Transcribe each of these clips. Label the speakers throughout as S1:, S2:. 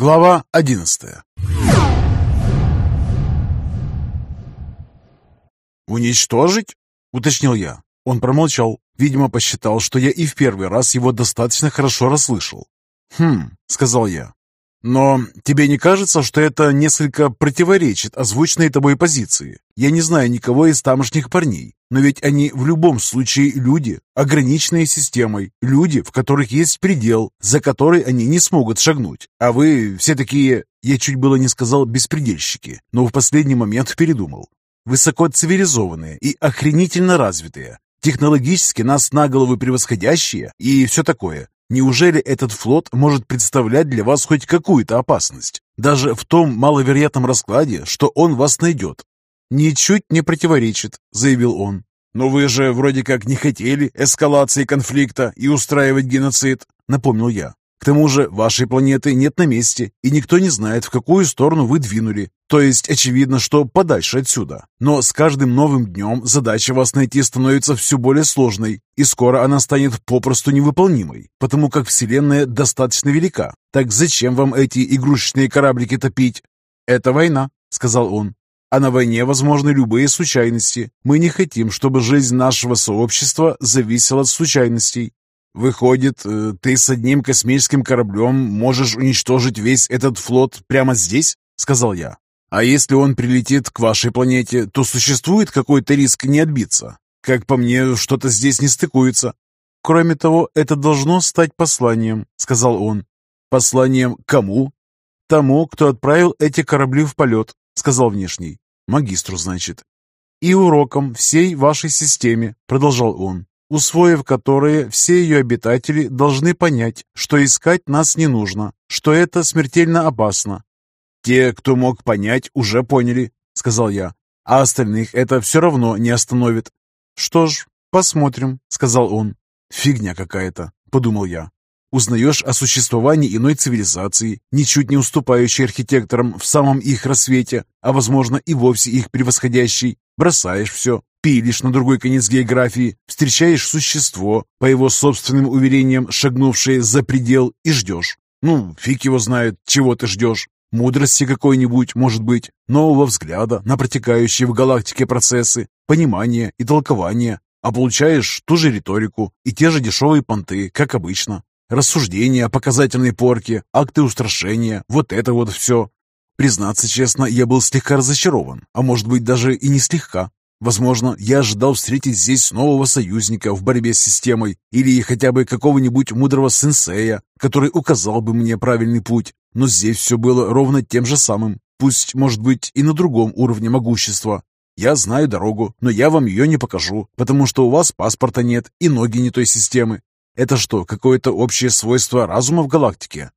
S1: Глава одиннадцатая «Уничтожить?» — уточнил я. Он промолчал. Видимо, посчитал, что я и в первый раз его достаточно хорошо расслышал. «Хм», — сказал я. «Но тебе не кажется, что это несколько противоречит озвученной тобой позиции? Я не знаю никого из тамошних парней, но ведь они в любом случае люди, ограниченные системой, люди, в которых есть предел, за который они не смогут шагнуть. А вы все такие, я чуть было не сказал беспредельщики, но в последний момент передумал. Высокоцивилизованные и охренительно развитые, технологически нас на головы превосходящие и все такое. Неужели этот флот может представлять для вас хоть какую-то опасность? Даже в том маловероятном раскладе, что он вас найдет. «Ничуть не противоречит», — заявил он. «Но вы же вроде как не хотели эскалации конфликта и устраивать геноцид», — напомнил я. К тому же вашей планеты нет на месте, и никто не знает, в какую сторону вы двинули. То есть очевидно, что подальше отсюда. Но с каждым новым днем задача вас найти становится все более сложной, и скоро она станет попросту невыполнимой, потому как Вселенная достаточно велика. Так зачем вам эти игрушечные кораблики топить? «Это война», — сказал он. «А на войне возможны любые случайности. Мы не хотим, чтобы жизнь нашего сообщества зависела от случайностей. «Выходит, э, ты с одним космическим кораблем можешь уничтожить весь этот флот прямо здесь?» — сказал я. «А если он прилетит к вашей планете, то существует какой-то риск не отбиться? Как по мне, что-то здесь не стыкуется». «Кроме того, это должно стать посланием», — сказал он. «Посланием кому?» «Тому, кто отправил эти корабли в полет», — сказал внешний. «Магистру, значит». «И уроком всей вашей системе», — продолжал он усвоив которые все ее обитатели должны понять, что искать нас не нужно, что это смертельно опасно. «Те, кто мог понять, уже поняли», — сказал я, «а остальных это все равно не остановит». «Что ж, посмотрим», — сказал он. «Фигня какая-то», — подумал я. Узнаешь о существовании иной цивилизации, ничуть не уступающей архитекторам в самом их рассвете, а, возможно, и вовсе их превосходящей. Бросаешь все, пилишь на другой конец географии, встречаешь существо, по его собственным уверениям, шагнувшее за предел, и ждешь. Ну, фиг его знает, чего ты ждешь. Мудрости какой-нибудь, может быть, нового взгляда на протекающие в галактике процессы, понимания и толкования, а получаешь ту же риторику и те же дешевые понты, как обычно. Рассуждения о показательной порке, акты устрашения, вот это вот все. Признаться честно, я был слегка разочарован, а может быть даже и не слегка. Возможно, я ожидал встретить здесь нового союзника в борьбе с системой или хотя бы какого-нибудь мудрого сенсея, который указал бы мне правильный путь. Но здесь все было ровно тем же самым, пусть, может быть, и на другом уровне могущества. Я знаю дорогу, но я вам ее не покажу, потому что у вас паспорта нет и ноги не той системы. Это что, какое-то общее свойство разума в галактике?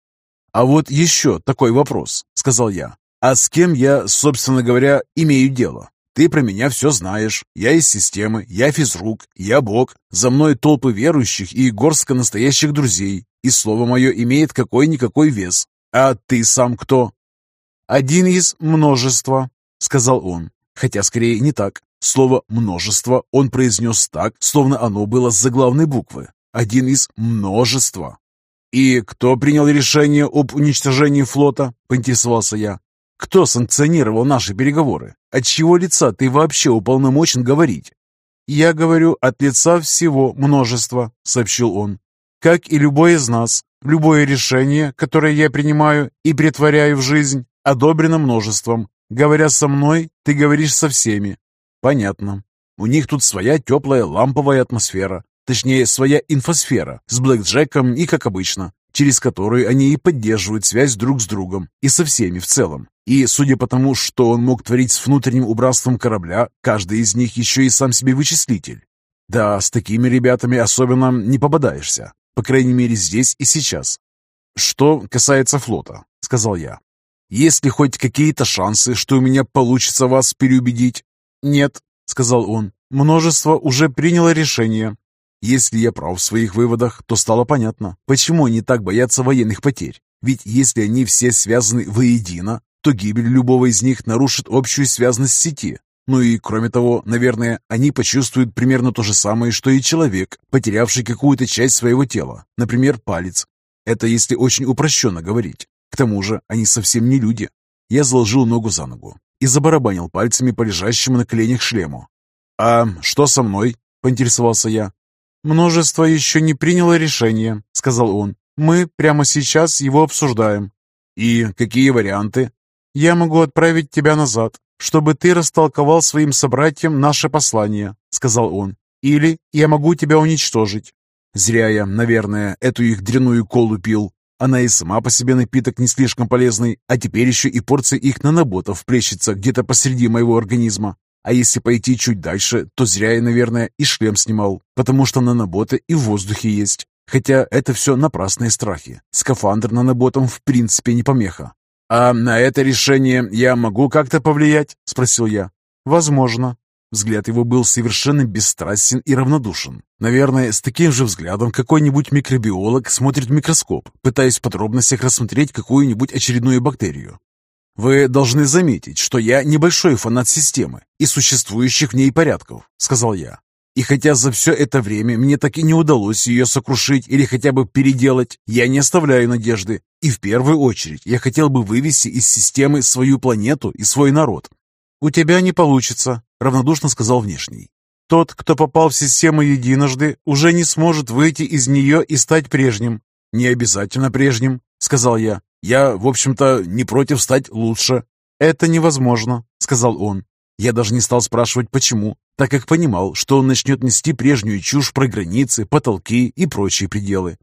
S1: «А вот еще такой вопрос», — сказал я. «А с кем я, собственно говоря, имею дело? Ты про меня все знаешь. Я из системы, я физрук, я бог. За мной толпы верующих и горстка настоящих друзей. И слово мое имеет какой-никакой вес. А ты сам кто?» «Один из множества», — сказал он. Хотя скорее не так. Слово «множество» он произнес так, словно оно было с заглавной буквы. Один из множества. «И кто принял решение об уничтожении флота?» – поинтересовался я. «Кто санкционировал наши переговоры? От чего лица ты вообще уполномочен говорить?» «Я говорю от лица всего множества», – сообщил он. «Как и любой из нас, любое решение, которое я принимаю и претворяю в жизнь, одобрено множеством. Говоря со мной, ты говоришь со всеми». «Понятно. У них тут своя теплая ламповая атмосфера. Точнее, своя инфосфера с блэкджеком и как обычно, через которую они и поддерживают связь друг с другом и со всеми в целом. И, судя по тому, что он мог творить с внутренним убранством корабля, каждый из них еще и сам себе вычислитель. Да, с такими ребятами особенно не попадаешься. По крайней мере, здесь и сейчас. «Что касается флота», — сказал я. «Есть ли хоть какие-то шансы, что у меня получится вас переубедить?» «Нет», — сказал он. «Множество уже приняло решение. Если я прав в своих выводах, то стало понятно, почему они так боятся военных потерь. Ведь если они все связаны воедино, то гибель любого из них нарушит общую связность сети. Ну и, кроме того, наверное, они почувствуют примерно то же самое, что и человек, потерявший какую-то часть своего тела, например, палец. Это если очень упрощенно говорить. К тому же они совсем не люди. Я заложил ногу за ногу и забарабанил пальцами по лежащему на коленях шлему. «А что со мной?» – поинтересовался я.
S2: «Множество еще не приняло решение», – сказал он. «Мы прямо сейчас его обсуждаем».
S1: «И какие варианты?»
S2: «Я могу отправить тебя назад, чтобы ты растолковал своим собратьям наше послание», — сказал он. «Или я могу тебя уничтожить».
S1: Зря я, наверное, эту их дряную колу пил. Она и сама по себе напиток не слишком полезный, а теперь еще и порция их наноботов плещется где-то посреди моего организма. А если пойти чуть дальше, то зря я, наверное, и шлем снимал, потому что наноботы и в воздухе есть. Хотя это все напрасные страхи. Скафандр наноботом в принципе не помеха. «А на это решение я могу как-то повлиять?» – спросил я.
S2: «Возможно».
S1: Взгляд его был совершенно бесстрастен и равнодушен. Наверное, с таким же взглядом какой-нибудь микробиолог смотрит в микроскоп, пытаясь в подробностях рассмотреть какую-нибудь очередную бактерию. «Вы должны заметить, что я небольшой фанат системы и существующих в ней порядков», — сказал я. И хотя за все это время мне так и не удалось ее сокрушить или хотя бы переделать, я не оставляю надежды. И в первую очередь я хотел бы вывести из системы свою планету и свой народ.
S2: «У тебя не получится», — равнодушно сказал внешний. «Тот, кто попал в систему единожды, уже не сможет выйти из нее и стать прежним».
S1: «Не обязательно прежним», — сказал я. «Я, в общем-то, не против стать лучше».
S2: «Это невозможно», — сказал он.
S1: Я даже не стал спрашивать, почему, так как понимал, что он начнет нести прежнюю чушь про границы, потолки и прочие пределы.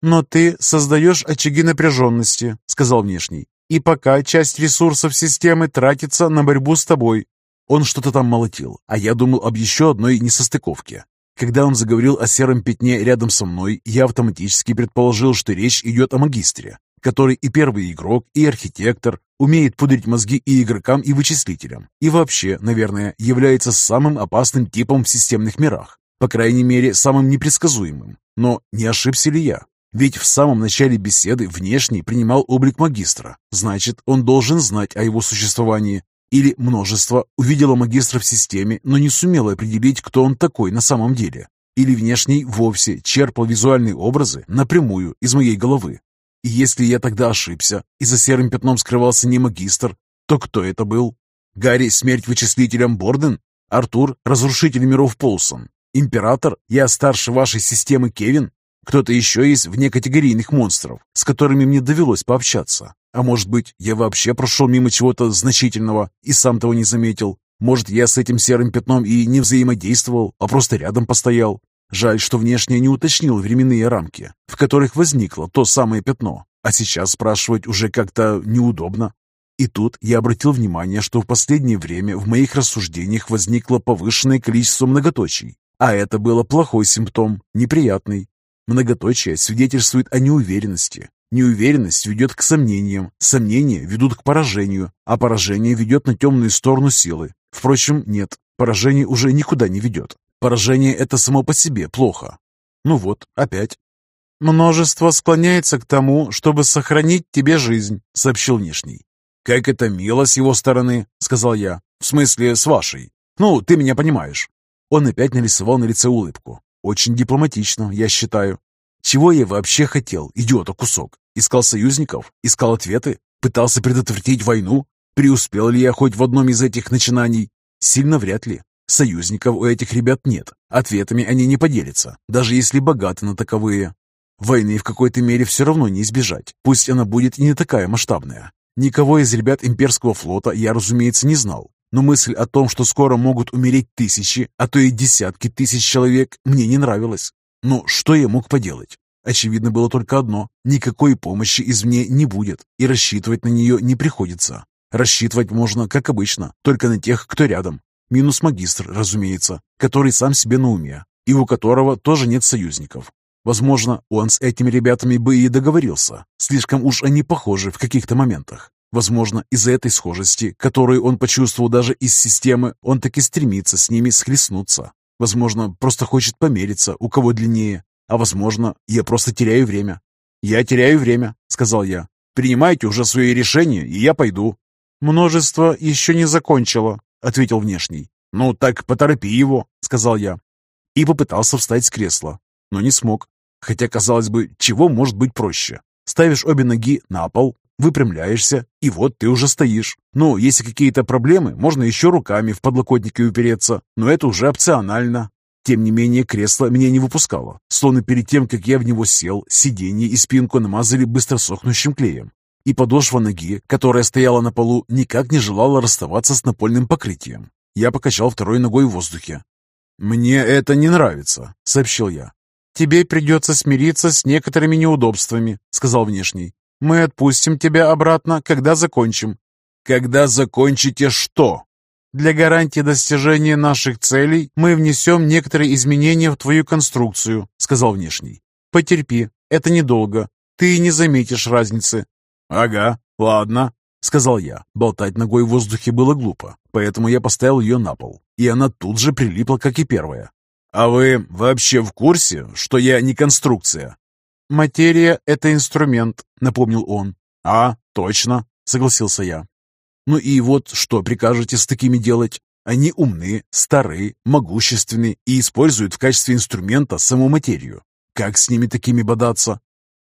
S2: «Но ты создаешь очаги напряженности», — сказал внешний. «И пока часть ресурсов системы тратится на борьбу с тобой».
S1: Он что-то там молотил, а я думал об еще одной несостыковке. Когда он заговорил о сером пятне рядом со мной, я автоматически предположил, что речь идет о магистре, который и первый игрок, и архитектор, умеет пудрить мозги и игрокам, и вычислителям, и вообще, наверное, является самым опасным типом в системных мирах, по крайней мере, самым непредсказуемым. Но не ошибся ли я? Ведь в самом начале беседы внешний принимал облик магистра, значит, он должен знать о его существовании. Или множество увидело магистра в системе, но не сумело определить, кто он такой на самом деле. Или внешний вовсе черпал визуальные образы напрямую из моей головы, и если я тогда ошибся, и за серым пятном скрывался не магистр, то кто это был? Гарри – смерть вычислителям Борден? Артур – разрушитель миров Полсон? Император? Я старше вашей системы Кевин? Кто-то еще есть вне категорийных монстров, с которыми мне довелось пообщаться. А может быть, я вообще прошел мимо чего-то значительного и сам того не заметил. Может, я с этим серым пятном и не взаимодействовал, а просто рядом постоял. Жаль, что внешне не уточнил временные рамки, в которых возникло то самое пятно, а сейчас спрашивать уже как-то неудобно. И тут я обратил внимание, что в последнее время в моих рассуждениях возникло повышенное количество многоточий, а это было плохой симптом, неприятный. Многоточие свидетельствует о неуверенности. Неуверенность ведет к сомнениям, сомнения ведут к поражению, а поражение ведет на темную сторону силы. Впрочем, нет, поражение уже никуда не ведет. Поражение это само по себе плохо. Ну вот, опять.
S2: «Множество склоняется к тому, чтобы сохранить тебе жизнь», — сообщил внешний.
S1: «Как это мило с его стороны», — сказал я. «В смысле, с вашей. Ну, ты меня понимаешь». Он опять нарисовал на лице улыбку. Очень дипломатично, я считаю. Чего я вообще хотел, идиота кусок? Искал союзников? Искал ответы? Пытался предотвратить войну? Преуспел ли я хоть в одном из этих начинаний? Сильно вряд ли. Союзников у этих ребят нет. Ответами они не поделятся, даже если богаты на таковые. Войны в какой-то мере все равно не избежать, пусть она будет и не такая масштабная. Никого из ребят имперского флота я, разумеется, не знал, но мысль о том, что скоро могут умереть тысячи, а то и десятки тысяч человек, мне не нравилась. Но что я мог поделать? Очевидно было только одно – никакой помощи извне не будет, и рассчитывать на нее не приходится. Рассчитывать можно, как обычно, только на тех, кто рядом, Минус магистр, разумеется, который сам себе на уме, и у которого тоже нет союзников. Возможно, он с этими ребятами бы и договорился. Слишком уж они похожи в каких-то моментах. Возможно, из-за этой схожести, которую он почувствовал даже из системы, он таки стремится с ними схлестнуться. Возможно, просто хочет помериться, у кого длиннее. А возможно, я просто теряю время. «Я теряю время», — сказал я. «Принимайте уже свои решения, и я пойду».
S2: «Множество еще не закончило», ответил внешний.
S1: «Ну так поторопи его», — сказал я.
S2: И попытался встать с кресла, но не смог. Хотя, казалось бы, чего может быть проще? Ставишь обе ноги на пол,
S1: выпрямляешься, и вот ты уже стоишь. Ну, если какие-то проблемы, можно еще руками в подлокотники упереться, но это уже опционально. Тем не менее, кресло меня не выпускало, словно перед тем, как я в него сел, сиденье и спинку намазали быстросохнущим клеем. И подошва ноги, которая стояла на полу, никак не желала расставаться с напольным покрытием. Я покачал второй ногой в воздухе. «Мне это не нравится», — сообщил я. «Тебе придется смириться с некоторыми неудобствами», — сказал внешний. «Мы отпустим тебя обратно, когда закончим». «Когда закончите что?» Для гарантии достижения наших целей мы внесем некоторые изменения в твою конструкцию», — сказал внешний. «Потерпи, это недолго. Ты не заметишь разницы».
S2: «Ага, ладно», — сказал я. Болтать ногой в воздухе было глупо, поэтому я поставил ее на пол, и она тут же прилипла, как и первая. «А вы вообще в курсе, что я не конструкция?»
S1: «Материя — это инструмент», — напомнил он.
S2: «А, точно», — согласился я.
S1: Ну и вот что прикажете с такими делать? Они умны, стары, могущественны и используют в качестве инструмента саму материю. Как с ними такими бодаться?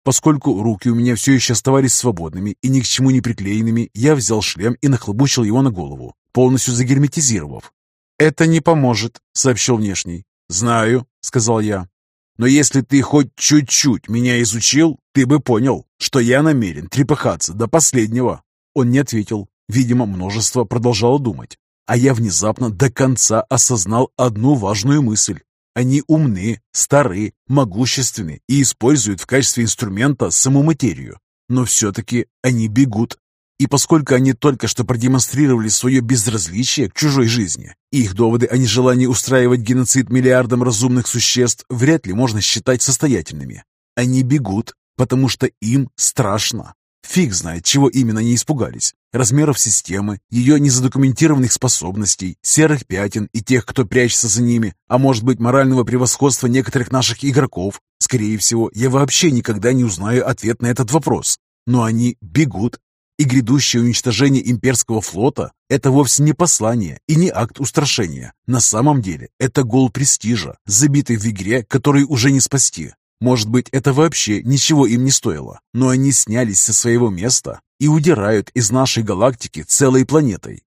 S1: Поскольку руки у меня все еще оставались свободными и ни к чему не приклеенными, я взял шлем и нахлобучил его на голову, полностью загерметизировав. «Это не поможет», — сообщил внешний.
S2: «Знаю», — сказал я. «Но если ты хоть чуть-чуть меня изучил, ты бы понял, что я намерен трепыхаться до последнего».
S1: Он не ответил, Видимо, множество продолжало думать. А я внезапно до конца осознал одну важную мысль. Они умны, стары, могущественны и используют в качестве инструмента саму материю. Но все-таки они бегут. И поскольку они только что продемонстрировали свое безразличие к чужой жизни, их доводы о нежелании устраивать геноцид миллиардам разумных существ вряд ли можно считать состоятельными. Они бегут, потому что им страшно. Фиг знает, чего именно они испугались. Размеров системы, ее незадокументированных способностей, серых пятен и тех, кто прячется за ними, а может быть морального превосходства некоторых наших игроков. Скорее всего, я вообще никогда не узнаю ответ на этот вопрос. Но они бегут. И грядущее уничтожение имперского флота – это вовсе не послание и не акт устрашения. На самом деле, это гол престижа, забитый в игре, который уже не спасти. Может быть, это вообще ничего им не стоило, но они снялись со своего места и удирают из нашей галактики целой планетой.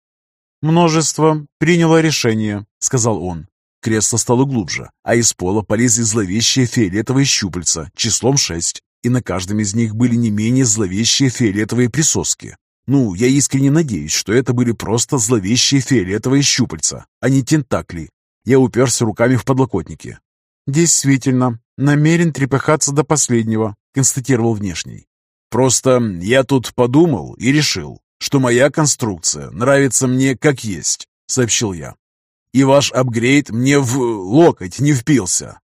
S2: «Множество приняло решение», — сказал он. Кресло стало глубже, а из пола полезли зловещие фиолетовые щупальца числом шесть, и на каждом из них были не менее зловещие фиолетовые присоски. Ну, я искренне надеюсь, что это были просто зловещие фиолетовые щупальца, а не тентакли. Я уперся руками в подлокотники.
S1: «Действительно, намерен трепыхаться до последнего», — констатировал внешний.
S2: «Просто я тут подумал и решил, что моя конструкция нравится мне как есть», — сообщил я. «И ваш апгрейд мне в локоть не впился».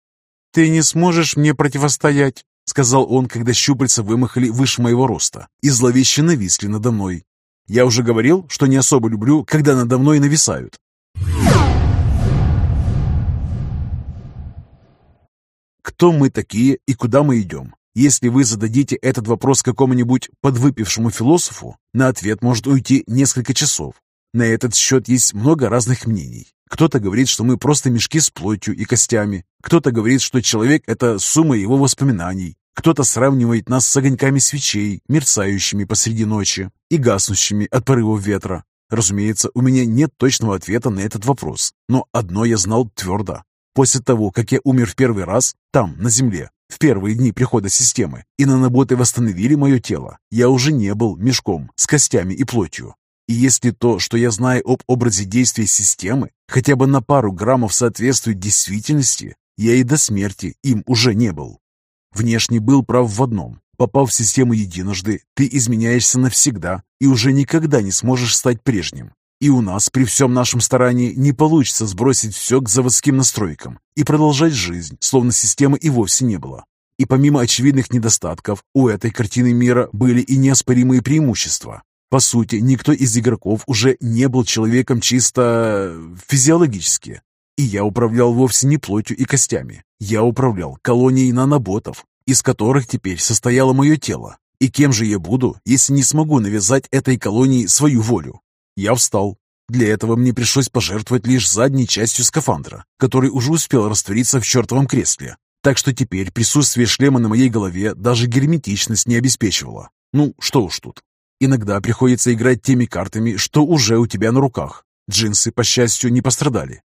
S1: «Ты не сможешь мне противостоять», — сказал он, когда щупальца вымахали выше моего роста и зловеще нависли надо мной. «Я уже говорил, что не особо люблю, когда надо мной нависают». Кто мы такие и куда мы идем? Если вы зададите этот вопрос какому-нибудь подвыпившему философу, на ответ может уйти несколько часов. На этот счет есть много разных мнений. Кто-то говорит, что мы просто мешки с плотью и костями. Кто-то говорит, что человек – это сумма его воспоминаний. Кто-то сравнивает нас с огоньками свечей, мерцающими посреди ночи и гаснущими от порывов ветра. Разумеется, у меня нет точного ответа на этот вопрос, но одно я знал твердо. После того, как я умер в первый раз, там, на Земле, в первые дни прихода системы, и наноботы восстановили мое тело, я уже не был мешком с костями и плотью. И если то, что я знаю об образе действия системы, хотя бы на пару граммов соответствует действительности, я и до смерти им уже не был. Внешне был прав в одном. Попав в систему единожды, ты изменяешься навсегда и уже никогда не сможешь стать прежним. И у нас при всем нашем старании не получится сбросить все к заводским настройкам и продолжать жизнь, словно системы и вовсе не было. И помимо очевидных недостатков, у этой картины мира были и неоспоримые преимущества. По сути, никто из игроков уже не был человеком чисто физиологически. И я управлял вовсе не плотью и костями. Я управлял колонией наноботов, из которых теперь состояло мое тело. И кем же я буду, если не смогу навязать этой колонии свою волю? Я встал. Для этого мне пришлось пожертвовать лишь задней частью скафандра, который уже успел раствориться в чертовом кресле. Так что теперь присутствие шлема на моей голове даже герметичность не обеспечивало. Ну, что уж тут. Иногда приходится играть теми картами, что уже у тебя на руках. Джинсы, по счастью, не пострадали.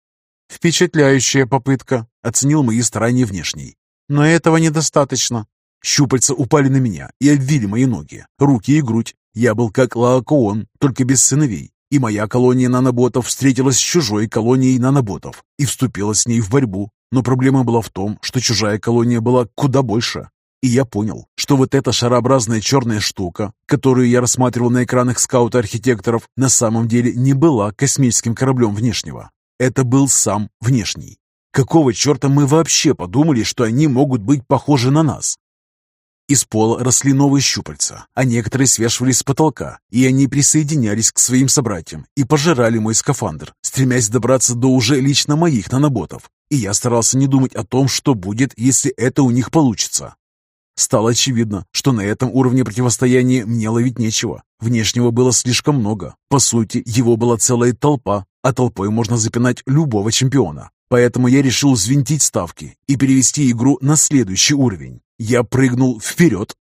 S2: «Впечатляющая попытка», — оценил мои старания внешней. «Но этого недостаточно».
S1: Щупальца упали на меня и обвили мои ноги, руки и грудь. Я был как Лаокоон, только без сыновей. И моя колония наноботов встретилась с чужой колонией наноботов и вступила с ней в борьбу. Но проблема была в том, что чужая колония была куда больше. И я понял, что вот эта шарообразная черная штука, которую я рассматривал на экранах скаута-архитекторов, на самом деле не была космическим кораблем внешнего. Это был сам внешний. Какого черта мы вообще подумали, что они могут быть похожи на нас? Из пола росли новые щупальца, а некоторые свешивались с потолка, и они присоединялись к своим собратьям и пожирали мой скафандр, стремясь добраться до уже лично моих наноботов. И я старался не думать о том, что будет, если это у них получится. Стало очевидно, что на этом уровне противостояния мне ловить нечего. Внешнего было слишком много. По сути, его была целая толпа, а толпой можно запинать любого чемпиона. Поэтому я решил взвинтить ставки и перевести игру на следующий уровень. Я прыгнул вперед